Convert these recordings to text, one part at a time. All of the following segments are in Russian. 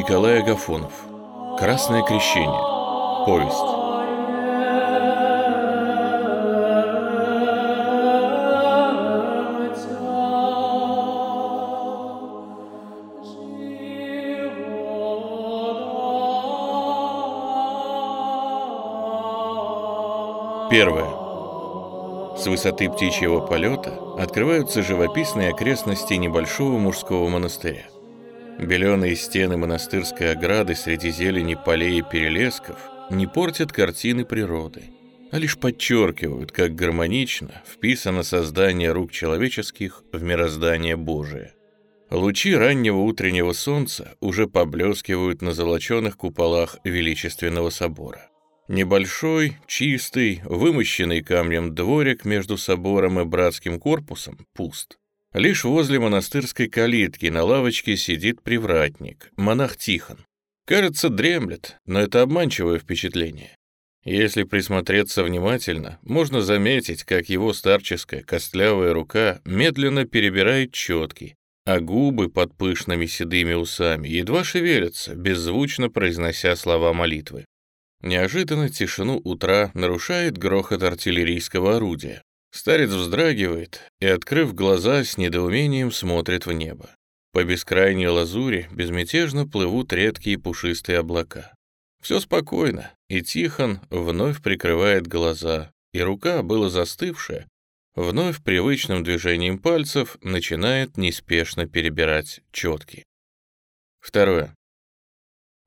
Николай Агафонов. Красное крещение. Повесть. Первое. С высоты птичьего полета открываются живописные окрестности небольшого мужского монастыря. Беленые стены монастырской ограды среди зелени полей и перелесков не портят картины природы, а лишь подчеркивают, как гармонично вписано создание рук человеческих в мироздание Божие. Лучи раннего утреннего солнца уже поблескивают на золоченых куполах величественного собора. Небольшой, чистый, вымощенный камнем дворик между собором и братским корпусом пуст. Лишь возле монастырской калитки на лавочке сидит привратник, монах Тихон. Кажется, дремлет, но это обманчивое впечатление. Если присмотреться внимательно, можно заметить, как его старческая костлявая рука медленно перебирает четки, а губы под пышными седыми усами едва шевелятся, беззвучно произнося слова молитвы. Неожиданно тишину утра нарушает грохот артиллерийского орудия. Старец вздрагивает и, открыв глаза, с недоумением смотрит в небо. По бескрайней лазури безмятежно плывут редкие пушистые облака. Все спокойно, и Тихон вновь прикрывает глаза, и рука, была застывшая, вновь привычным движением пальцев начинает неспешно перебирать четки. Второе.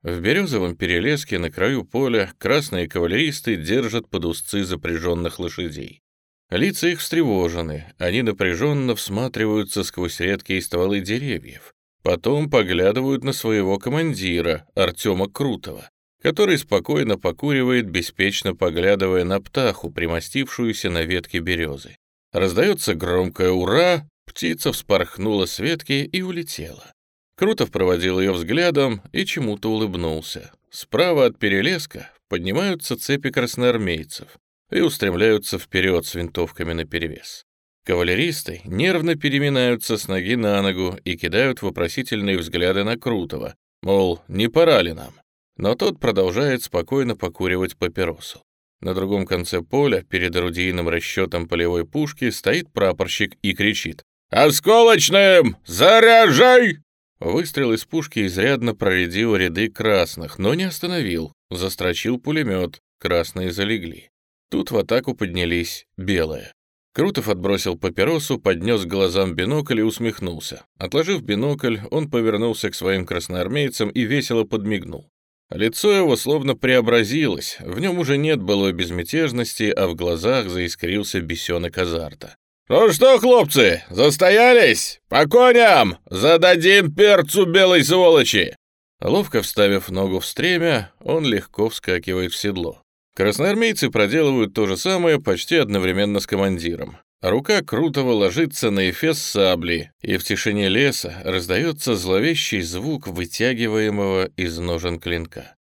В березовом перелеске на краю поля красные кавалеристы держат под узцы запряженных лошадей. Лица их встревожены, они напряженно всматриваются сквозь редкие стволы деревьев. Потом поглядывают на своего командира, Артема Крутого, который спокойно покуривает, беспечно поглядывая на птаху, примостившуюся на ветке березы. Раздается громкое «Ура!», птица вспорхнула с ветки и улетела. Крутов проводил ее взглядом и чему-то улыбнулся. Справа от перелеска поднимаются цепи красноармейцев и устремляются вперед с винтовками наперевес. Кавалеристы нервно переминаются с ноги на ногу и кидают вопросительные взгляды на Крутого, мол, не пора ли нам? Но тот продолжает спокойно покуривать папиросу. На другом конце поля, перед орудийным расчетом полевой пушки, стоит прапорщик и кричит «Осколочным! Заряжай!» Выстрел из пушки изрядно проредил ряды красных, но не остановил. Застрочил пулемет, красные залегли. Тут в атаку поднялись белые. Крутов отбросил папиросу, поднес к глазам бинокль и усмехнулся. Отложив бинокль, он повернулся к своим красноармейцам и весело подмигнул. Лицо его словно преобразилось, в нем уже нет былой безмятежности, а в глазах заискрился бесенок азарта. «Ну что, хлопцы, застоялись? По коням! Зададим перцу белой сволочи!» Ловко вставив ногу в стремя, он легко вскакивает в седло. Красноармейцы проделывают то же самое почти одновременно с командиром. Рука Крутого ложится на эфес сабли, и в тишине леса раздается зловещий звук вытягиваемого из ножен клинка.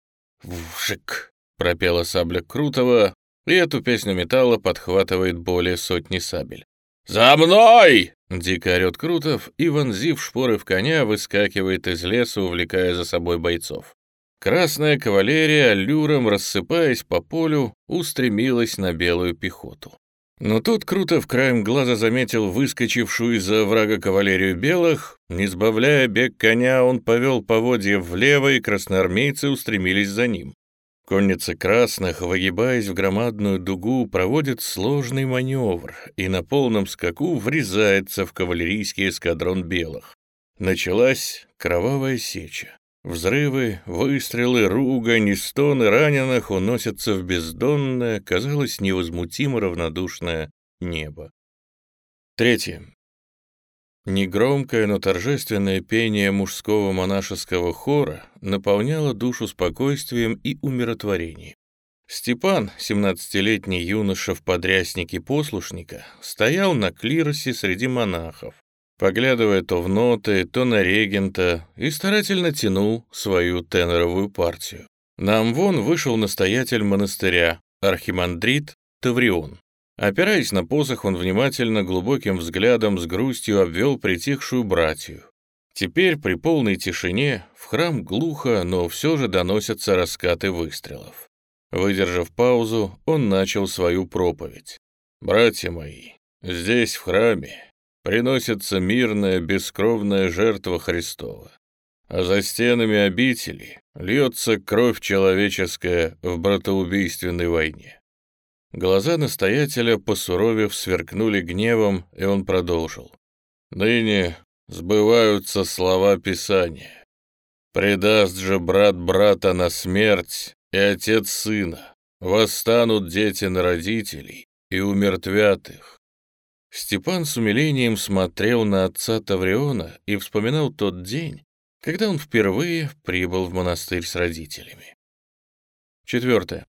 «Вжик!» — пропела сабля Крутого, и эту песню металла подхватывает более сотни сабель. «За мной!» — дико орёт Крутов и, вонзив шпоры в коня, выскакивает из леса, увлекая за собой бойцов. Красная кавалерия, люром рассыпаясь по полю, устремилась на белую пехоту. Но тут Крутов краем глаза заметил выскочившую из-за врага кавалерию белых. Не сбавляя бег коня, он повел поводья влево, и красноармейцы устремились за ним. Конница красных, выгибаясь в громадную дугу, проводит сложный маневр и на полном скаку врезается в кавалерийский эскадрон белых. Началась кровавая сеча. Взрывы, выстрелы, ругань стоны раненых уносятся в бездонное, казалось, невозмутимо равнодушное небо. Третье. Негромкое, но торжественное пение мужского монашеского хора наполняло душу спокойствием и умиротворением. Степан, 17-летний юноша в подряснике послушника, стоял на клиросе среди монахов, поглядывая то в ноты, то на регента, и старательно тянул свою теноровую партию. На Амвон вышел настоятель монастыря, архимандрит Таврион. Опираясь на посох, он внимательно, глубоким взглядом с грустью обвел притихшую братью. Теперь при полной тишине в храм глухо, но все же доносятся раскаты выстрелов. Выдержав паузу, он начал свою проповедь. «Братья мои, здесь, в храме, приносится мирная, бескровная жертва Христова, а за стенами обители льется кровь человеческая в братоубийственной войне». Глаза настоятеля, посуровев, сверкнули гневом, и он продолжил. «Ныне сбываются слова Писания. Предаст же брат брата на смерть и отец сына. Восстанут дети на родителей и умертвят их. Степан с умилением смотрел на отца Тавриона и вспоминал тот день, когда он впервые прибыл в монастырь с родителями. Четвертое.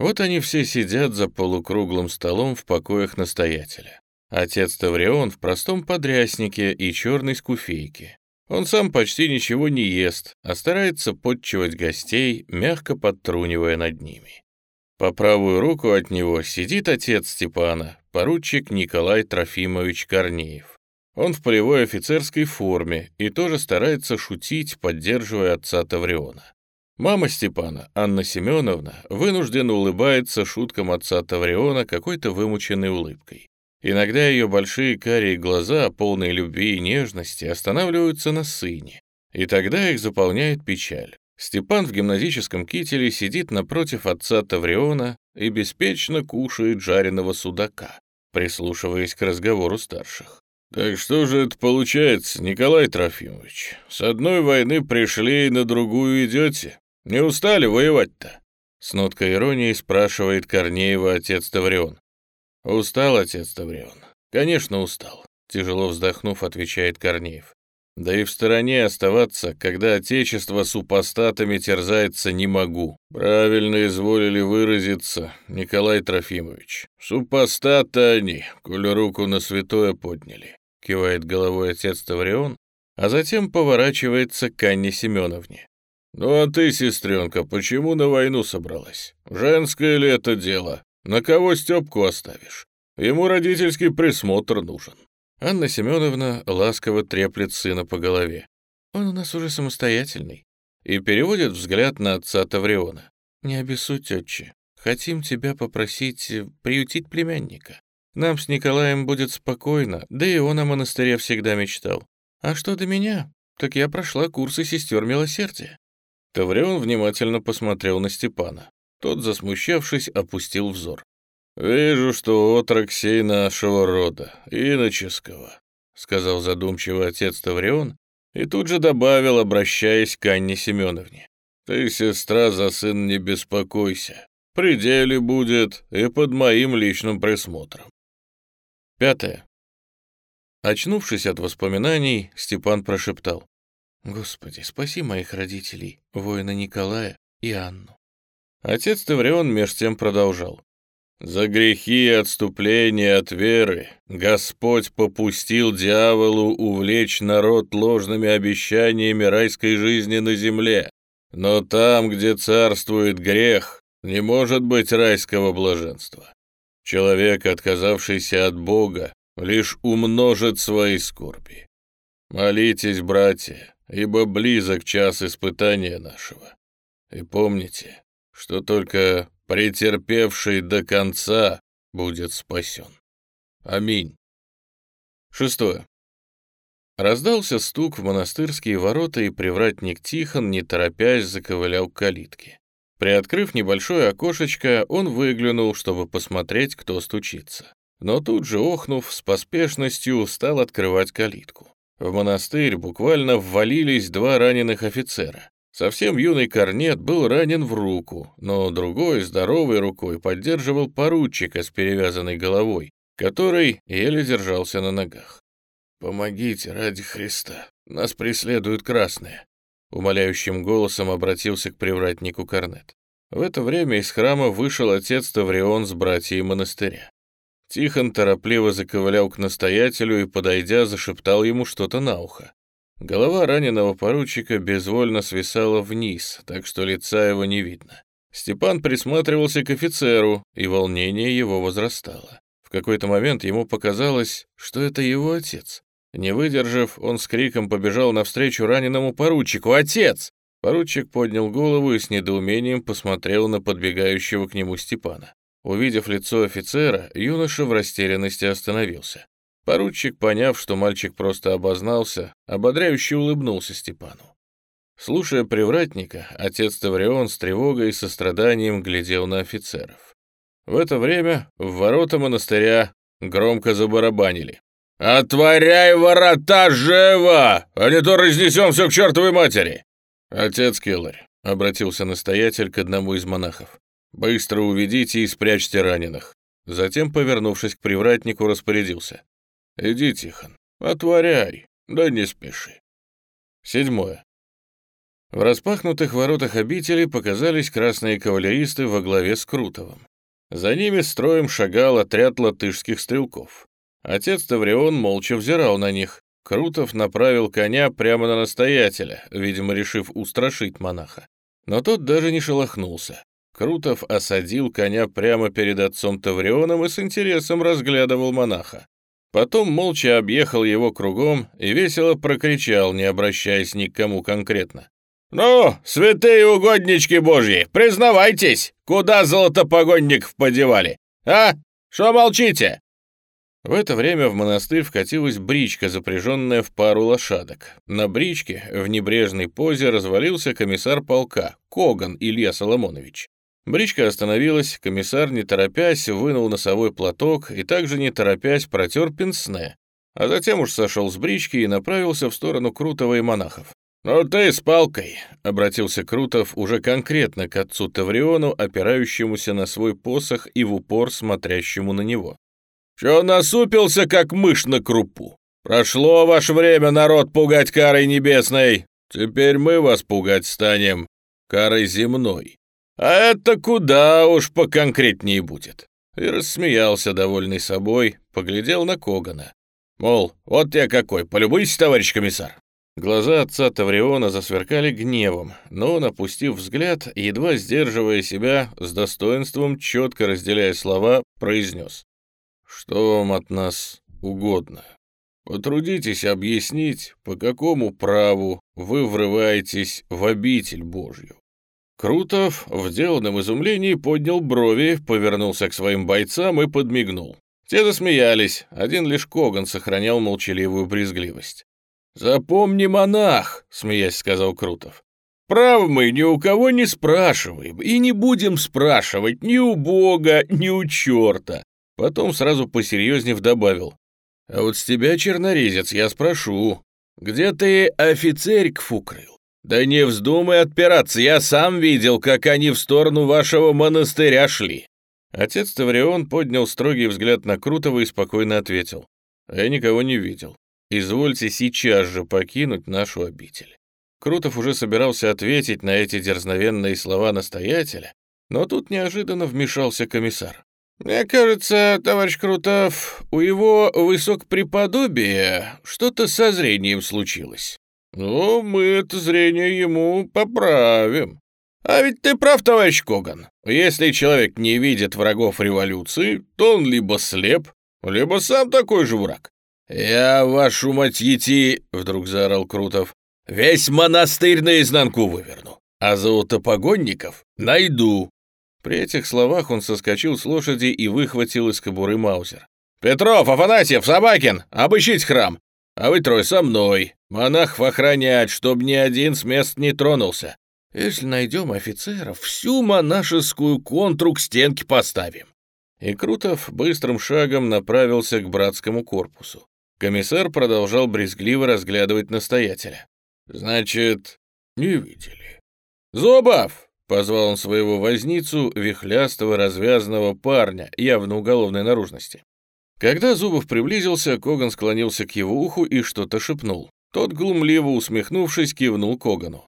Вот они все сидят за полукруглым столом в покоях настоятеля. Отец Таврион в простом подряснике и черной скуфейке. Он сам почти ничего не ест, а старается подчивать гостей, мягко подтрунивая над ними. По правую руку от него сидит отец Степана, поручик Николай Трофимович Корнеев. Он в полевой офицерской форме и тоже старается шутить, поддерживая отца Тавриона. Мама Степана, Анна Семеновна, вынужденно улыбается шуткам отца Тавриона какой-то вымученной улыбкой. Иногда ее большие карие глаза, полные любви и нежности, останавливаются на сыне, и тогда их заполняет печаль. Степан в гимназическом кителе сидит напротив отца Тавриона и беспечно кушает жареного судака, прислушиваясь к разговору старших. «Так что же это получается, Николай Трофимович? С одной войны пришли и на другую идете? Не устали воевать-то?» С ноткой иронии спрашивает Корнеева отец Таврион. «Устал, отец Таврион?» «Конечно, устал», — тяжело вздохнув, отвечает Корнеев. «Да и в стороне оставаться, когда отечество супостатами терзается, не могу. Правильно изволили выразиться, Николай Трофимович. Супостаты они, коли руку на святое подняли», — кивает головой отец Таврион, а затем поворачивается к Анне Семеновне. «Ну а ты, сестренка, почему на войну собралась? Женское ли это дело? На кого Степку оставишь? Ему родительский присмотр нужен». Анна Семеновна ласково треплет сына по голове. «Он у нас уже самостоятельный». И переводит взгляд на отца Тавриона. «Не обессудь, отче. Хотим тебя попросить приютить племянника. Нам с Николаем будет спокойно, да и он о монастыре всегда мечтал. А что до меня, так я прошла курсы сестер милосердия». Таврион внимательно посмотрел на Степана. Тот, засмущавшись, опустил взор. «Вижу, что отрок сей нашего рода, иноческого», — сказал задумчиво отец Таврион и тут же добавил, обращаясь к Анне Семеновне. «Ты, сестра, за сын не беспокойся. При деле будет и под моим личным присмотром». Пятое. Очнувшись от воспоминаний, Степан прошептал. «Господи, спаси моих родителей, воина Николая и Анну». Отец Таврион меж тем продолжал. «За грехи и отступления от веры Господь попустил дьяволу увлечь народ ложными обещаниями райской жизни на земле. Но там, где царствует грех, не может быть райского блаженства. Человек, отказавшийся от Бога, лишь умножит свои скорби. Молитесь, братья, ибо близок час испытания нашего. И помните, что только претерпевший до конца будет спасен. Аминь. Шестое. Раздался стук в монастырские ворота, и привратник Тихон, не торопясь, заковылял к калитке. Приоткрыв небольшое окошечко, он выглянул, чтобы посмотреть, кто стучится. Но тут же, охнув, с поспешностью стал открывать калитку. В монастырь буквально ввалились два раненых офицера. Совсем юный корнет был ранен в руку, но другой, здоровой рукой, поддерживал поручика с перевязанной головой, который еле держался на ногах. «Помогите ради Христа, нас преследуют красные», — умоляющим голосом обратился к привратнику корнет. В это время из храма вышел отец Таврион с братьей монастыря. Тихон торопливо заковылял к настоятелю и, подойдя, зашептал ему что-то на ухо. Голова раненого поручика безвольно свисала вниз, так что лица его не видно. Степан присматривался к офицеру, и волнение его возрастало. В какой-то момент ему показалось, что это его отец. Не выдержав, он с криком побежал навстречу раненому поручику. «Отец!» Поручик поднял голову и с недоумением посмотрел на подбегающего к нему Степана. Увидев лицо офицера, юноша в растерянности остановился. Поручик, поняв, что мальчик просто обознался, ободряюще улыбнулся Степану. Слушая привратника, отец Таврион с тревогой и состраданием глядел на офицеров. В это время в ворота монастыря громко забарабанили. «Отворяй ворота живо, а не то разнесем все к чертовой матери!» «Отец Келларь», — обратился настоятель к одному из монахов, «быстро уведите и спрячьте раненых». Затем, повернувшись к привратнику, распорядился. «Иди, Тихон, отворяй, да не спеши». Седьмое. В распахнутых воротах обители показались красные кавалеристы во главе с Крутовым. За ними строем шагал отряд латышских стрелков. Отец Таврион молча взирал на них. Крутов направил коня прямо на настоятеля, видимо, решив устрашить монаха. Но тот даже не шелохнулся. Крутов осадил коня прямо перед отцом Таврионом и с интересом разглядывал монаха. Потом молча объехал его кругом и весело прокричал, не обращаясь ни к кому конкретно. «Ну, святые угоднички божьи, признавайтесь, куда золотопогонников подевали? А? Что молчите?» В это время в монастырь вкатилась бричка, запряженная в пару лошадок. На бричке в небрежной позе развалился комиссар полка, Коган Илья Соломонович. Бричка остановилась, комиссар, не торопясь, вынул носовой платок и также не торопясь протер пенсне, а затем уж сошел с брички и направился в сторону Крутого и монахов. «Ну ты с палкой», — обратился Крутов уже конкретно к отцу Тавриону, опирающемуся на свой посох и в упор смотрящему на него. «Чё насупился, как мышь на крупу? Прошло ваше время, народ, пугать карой небесной. Теперь мы вас пугать станем карой земной. А это куда уж поконкретнее будет». И рассмеялся, довольный собой, поглядел на Когана. Мол, вот я какой, полюбуйся, товарищ комиссар. Глаза отца Тавриона засверкали гневом, но он, опустив взгляд, едва сдерживая себя, с достоинством, четко разделяя слова, произнес. «Что вам от нас угодно? Потрудитесь объяснить, по какому праву вы врываетесь в обитель Божью». Крутов в деланном изумлении поднял брови, повернулся к своим бойцам и подмигнул. Те засмеялись, один лишь Коган сохранял молчаливую брезгливость. «Запомни, монах», — смеясь сказал Крутов. «Право мы ни у кого не спрашиваем и не будем спрашивать ни у Бога, ни у черта». Потом сразу посерьезнее добавил. «А вот с тебя, чернорезец, я спрошу, где ты офицерик фукрыл? Да не вздумай отпираться, я сам видел, как они в сторону вашего монастыря шли». Отец Таврион поднял строгий взгляд на Крутого и спокойно ответил. «Я никого не видел. Извольте сейчас же покинуть нашу обитель». Крутов уже собирался ответить на эти дерзновенные слова настоятеля, но тут неожиданно вмешался комиссар. «Мне кажется, товарищ Крутов, у его высокопреподобия что-то со зрением случилось. Ну, мы это зрение ему поправим. А ведь ты прав, товарищ Коган. Если человек не видит врагов революции, то он либо слеп, либо сам такой же враг. «Я вашу мать ети!» — вдруг заорал Крутов. «Весь монастырь наизнанку выверну, а золотопогонников найду!» При этих словах он соскочил с лошади и выхватил из кобуры Маузер. «Петров, Афанасьев, Собакин, обыщите храм! А вы трое со мной! Монахов охранять, чтоб ни один с мест не тронулся! Если найдем офицеров, всю монашескую контру к стенке поставим!» И Крутов быстрым шагом направился к братскому корпусу. Комиссар продолжал брезгливо разглядывать настоятеля. «Значит, не видели». «Зубов!» — позвал он своего возницу, вихлястого, развязанного парня, явно уголовной наружности. Когда Зубов приблизился, Коган склонился к его уху и что-то шепнул. Тот, глумливо усмехнувшись, кивнул Когану.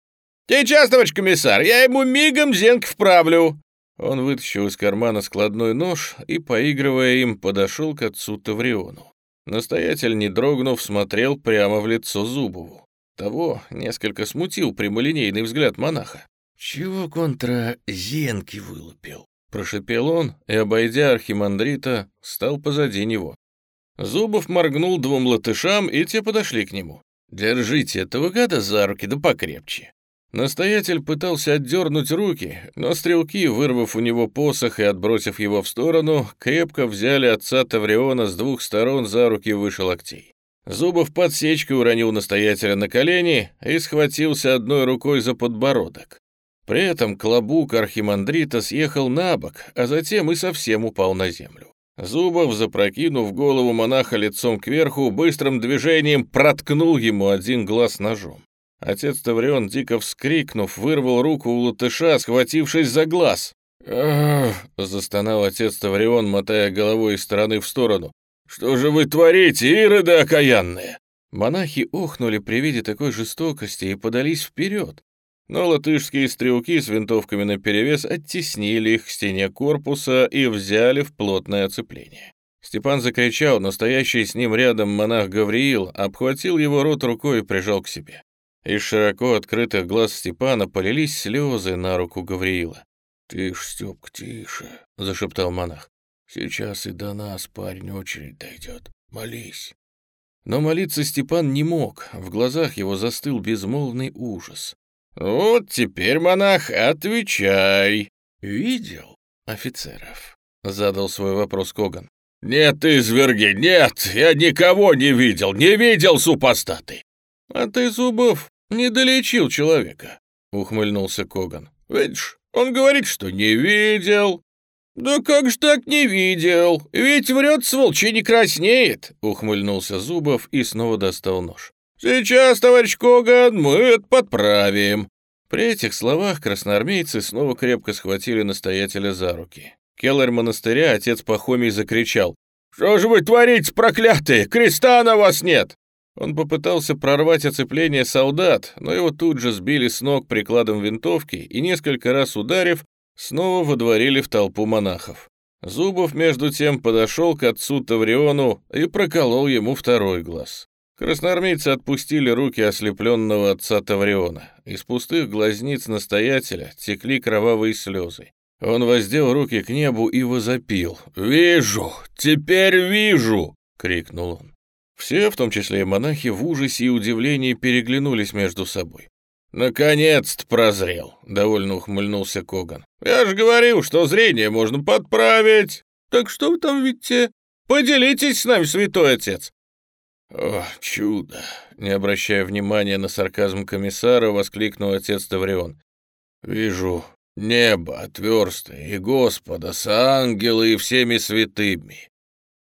«Сейчас, товарищ комиссар, я ему мигом зенк вправлю!» Он вытащил из кармана складной нож и, поигрывая им, подошел к отцу Тавриону. Настоятель, не дрогнув, смотрел прямо в лицо Зубову. Того несколько смутил прямолинейный взгляд монаха. «Чего контра зенки вылупил?» Прошипел он и, обойдя архимандрита, стал позади него. Зубов моргнул двум латышам, и те подошли к нему. «Держите этого гада за руки, да покрепче». Настоятель пытался отдернуть руки, но стрелки, вырвав у него посох и отбросив его в сторону, крепко взяли отца Тавриона с двух сторон за руки выше локтей. Зубов подсечкой уронил настоятеля на колени и схватился одной рукой за подбородок. При этом клобук архимандрита съехал на бок, а затем и совсем упал на землю. Зубов, запрокинув голову монаха лицом кверху, быстрым движением проткнул ему один глаз ножом. Отец Таврион, дико вскрикнув, вырвал руку у латыша, схватившись за глаз. «Ах!» — застонал отец Таврион, мотая головой из стороны в сторону. «Что же вы творите, ироды окаянные?» Монахи охнули при виде такой жестокости и подались вперед. Но латышские стрелки с винтовками наперевес оттеснили их к стене корпуса и взяли в плотное оцепление. Степан закричал, настоящий с ним рядом монах Гавриил обхватил его рот рукой и прижал к себе. Из широко открытых глаз Степана полились слезы на руку Гавриила. «Тише, Степка, тише», — зашептал монах. «Сейчас и до нас, парень, очередь дойдет. Молись». Но молиться Степан не мог, в глазах его застыл безмолвный ужас. «Вот теперь, монах, отвечай!» «Видел офицеров?» — задал свой вопрос Коган. «Нет, изверги, нет! Я никого не видел, не видел супостаты!» «А ты, Зубов, не долечил человека», — ухмыльнулся Коган. «Видишь, он говорит, что не видел». «Да как ж так не видел? Ведь врет, сволочь, не краснеет», — ухмыльнулся Зубов и снова достал нож. «Сейчас, товарищ Коган, мы это подправим». При этих словах красноармейцы снова крепко схватили настоятеля за руки. Келлер монастыря, отец Пахомий, закричал. «Что же вы творите, проклятые? Креста на вас нет!» Он попытался прорвать оцепление солдат, но его тут же сбили с ног прикладом винтовки и, несколько раз ударив, снова водворили в толпу монахов. Зубов, между тем, подошел к отцу Тавриону и проколол ему второй глаз. Красноармейцы отпустили руки ослепленного отца Тавриона. Из пустых глазниц настоятеля текли кровавые слезы. Он воздел руки к небу и возопил. «Вижу! Теперь вижу!» — крикнул он. Все, в том числе и монахи, в ужасе и удивлении переглянулись между собой. «Наконец-то прозрел», — довольно ухмыльнулся Коган. «Я же говорил, что зрение можно подправить. Так что вы там видите? Поделитесь с нами, святой отец». «О, чудо!» — не обращая внимания на сарказм комиссара, воскликнул отец Таврион. «Вижу небо отверстое и Господа с ангелы и всеми святыми.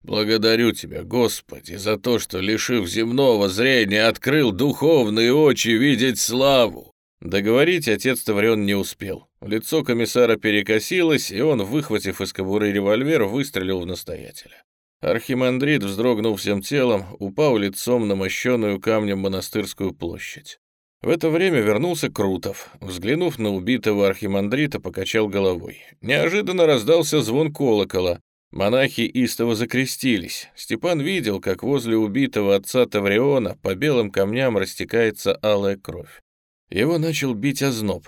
Благодарю Тебя, Господи, за то, что, лишив земного зрения, открыл духовные очи видеть славу. Договорить отец Таврион не успел. Лицо комиссара перекосилось, и он, выхватив из кобуры револьвер, выстрелил в настоятеля. Архимандрит, вздрогнув всем телом, упал лицом на мощенную камнем монастырскую площадь. В это время вернулся Крутов. Взглянув на убитого архимандрита, покачал головой. Неожиданно раздался звон колокола. Монахи истово закрестились. Степан видел, как возле убитого отца Тавриона по белым камням растекается алая кровь. Его начал бить озноб.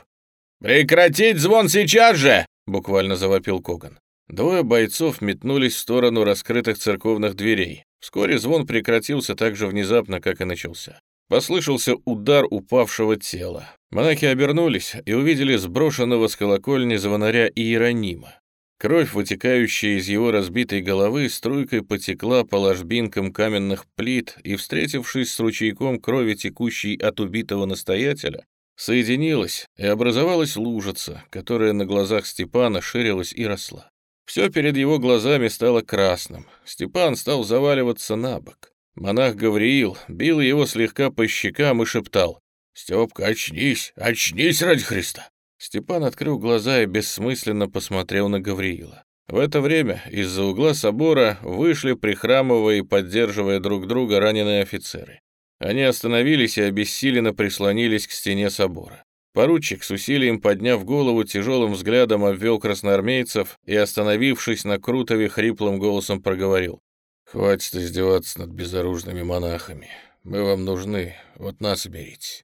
«Прекратить звон сейчас же!» — буквально завопил Коган. Двое бойцов метнулись в сторону раскрытых церковных дверей. Вскоре звон прекратился так же внезапно, как и начался. Послышался удар упавшего тела. Монахи обернулись и увидели сброшенного с колокольни звонаря Иеронима. Кровь, вытекающая из его разбитой головы, струйкой потекла по ложбинкам каменных плит и, встретившись с ручейком крови, текущей от убитого настоятеля, соединилась и образовалась лужица, которая на глазах Степана ширилась и росла. Все перед его глазами стало красным. Степан стал заваливаться на бок. Монах Гавриил бил его слегка по щекам и шептал «Степка, очнись, очнись ради Христа!» Степан открыл глаза и бессмысленно посмотрел на Гавриила. В это время из-за угла собора вышли, прихрамывая и поддерживая друг друга, раненые офицеры. Они остановились и обессиленно прислонились к стене собора. Поручик, с усилием подняв голову, тяжелым взглядом обвел красноармейцев и, остановившись на Крутове, хриплым голосом проговорил. «Хватит издеваться над безоружными монахами. Мы вам нужны, вот нас берите».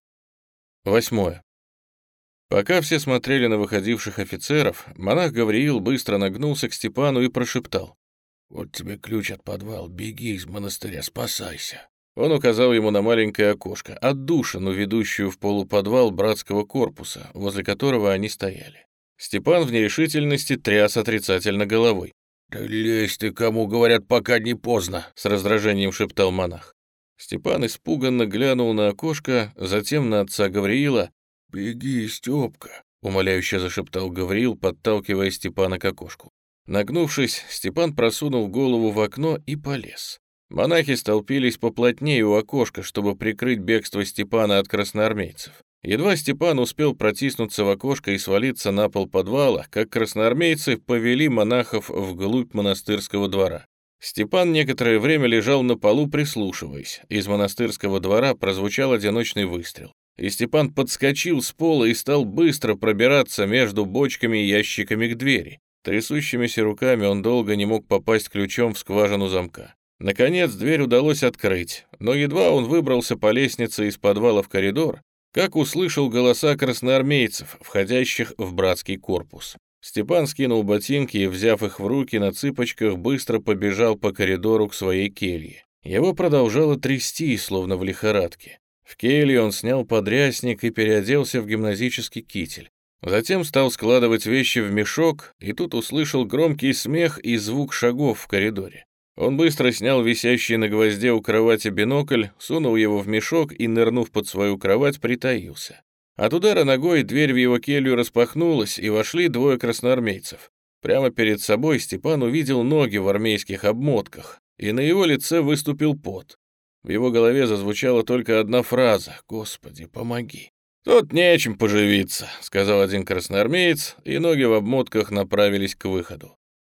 Восьмое. Пока все смотрели на выходивших офицеров, монах Гавриил быстро нагнулся к Степану и прошептал. Вот тебе ключ от подвала, беги из монастыря, спасайся». Он указал ему на маленькое окошко, отдушину, ведущую в полуподвал братского корпуса, возле которого они стояли. Степан в нерешительности тряс отрицательно головой. «Да лезь ты, кому говорят, пока не поздно!» — с раздражением шептал монах. Степан испуганно глянул на окошко, затем на отца Гавриила. «Беги, Степка!» — умоляюще зашептал Гавриил, подталкивая Степана к окошку. Нагнувшись, Степан просунул голову в окно и полез. Монахи столпились поплотнее у окошка, чтобы прикрыть бегство Степана от красноармейцев. Едва Степан успел протиснуться в окошко и свалиться на пол подвала, как красноармейцы повели монахов вглубь монастырского двора. Степан некоторое время лежал на полу, прислушиваясь. Из монастырского двора прозвучал одиночный выстрел. И Степан подскочил с пола и стал быстро пробираться между бочками и ящиками к двери. Трясущимися руками он долго не мог попасть ключом в скважину замка. Наконец дверь удалось открыть, но едва он выбрался по лестнице из подвала в коридор, как услышал голоса красноармейцев, входящих в братский корпус. Степан скинул ботинки и, взяв их в руки на цыпочках, быстро побежал по коридору к своей келье. Его продолжало трясти, словно в лихорадке. В келье он снял подрясник и переоделся в гимназический китель. Затем стал складывать вещи в мешок, и тут услышал громкий смех и звук шагов в коридоре. Он быстро снял висящий на гвозде у кровати бинокль, сунул его в мешок и, нырнув под свою кровать, притаился. От удара ногой дверь в его келью распахнулась, и вошли двое красноармейцев. Прямо перед собой Степан увидел ноги в армейских обмотках, и на его лице выступил пот. В его голове зазвучала только одна фраза «Господи, помоги». «Тут нечем поживиться», — сказал один красноармеец, и ноги в обмотках направились к выходу.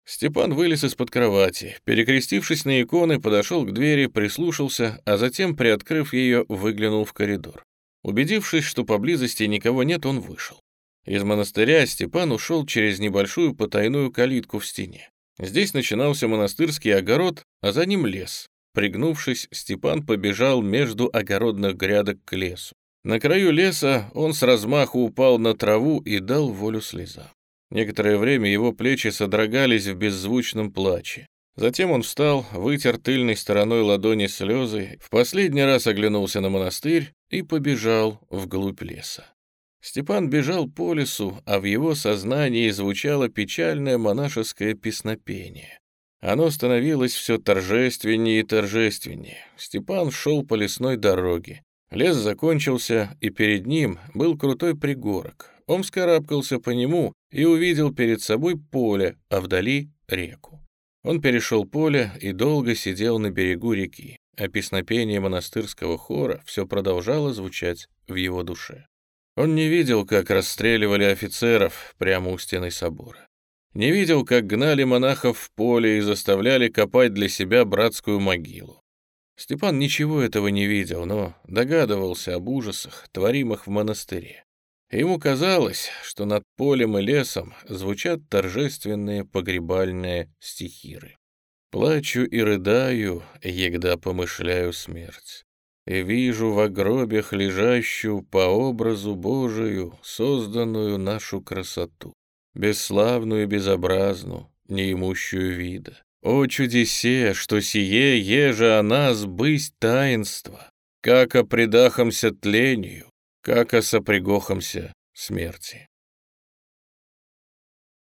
Степан вылез из-под кровати, перекрестившись на иконы, подошел к двери, прислушался, а затем, приоткрыв ее, выглянул в коридор. Убедившись, что поблизости никого нет, он вышел. Из монастыря Степан ушел через небольшую потайную калитку в стене. Здесь начинался монастырский огород, а за ним лес. Пригнувшись, Степан побежал между огородных грядок к лесу. На краю леса он с размаху упал на траву и дал волю слезам. Некоторое время его плечи содрогались в беззвучном плаче. Затем он встал, вытер тыльной стороной ладони слезы, в последний раз оглянулся на монастырь и побежал вглубь леса. Степан бежал по лесу, а в его сознании звучало печальное монашеское песнопение. Оно становилось все торжественнее и торжественнее. Степан шел по лесной дороге. Лес закончился, и перед ним был крутой пригорок. Он вскарабкался по нему и увидел перед собой поле, а вдали — реку. Он перешел поле и долго сидел на берегу реки, а песнопение монастырского хора все продолжало звучать в его душе. Он не видел, как расстреливали офицеров прямо у стены собора. Не видел, как гнали монахов в поле и заставляли копать для себя братскую могилу. Степан ничего этого не видел, но догадывался об ужасах, творимых в монастыре. Ему казалось, что над полем и лесом звучат торжественные погребальные стихиры. Плачу и рыдаю, егда помышляю смерть. И вижу в гробях лежащую по образу Божию созданную нашу красоту, бесславную и безобразную, неимущую вида. О чудесе, что сие еже о нас бысть таинство, как о предахомся тлению, как о сопрягохомся смерти.